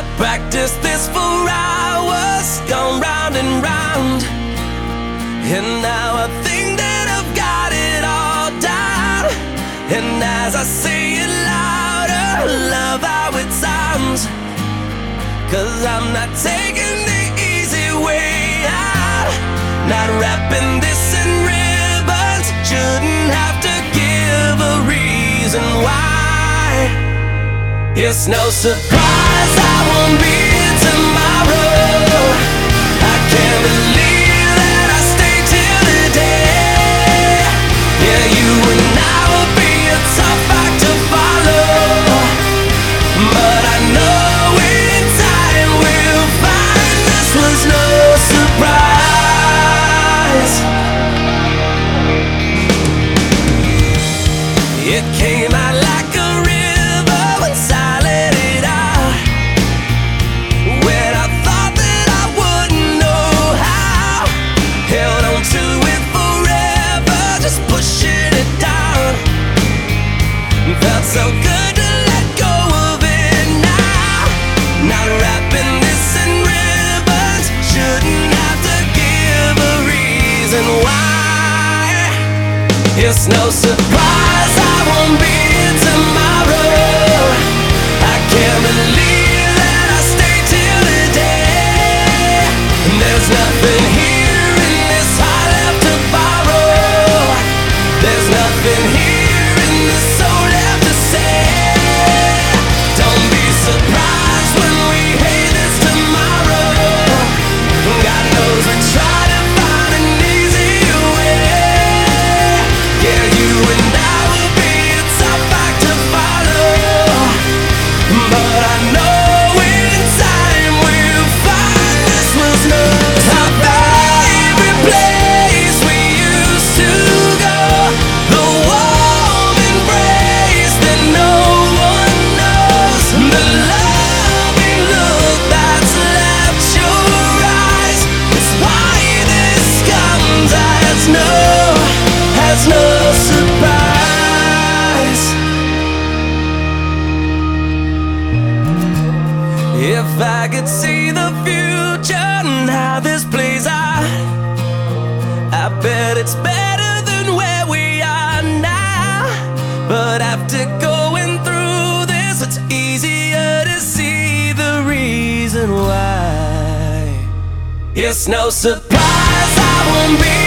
I practiced this for hours, gone round and round. And now I think that I've got it all down. And as I say it louder, love how it sounds. Cause I'm not taking the easy way out. Not wrapping this in ribbons. Shouldn't have to give a reason why. It's no surprise I won't be here tomorrow. I can't believe that I stayed till today. Yeah, you and I will be a tough act to follow. But I know in time we'll find this was no surprise. It came It's no surprise I won't be here tomorrow. I can't believe that I stayed till today. There's nothing here it's better than where we are now. But after going through this, it's easier to see the reason why. It's no surprise I won't be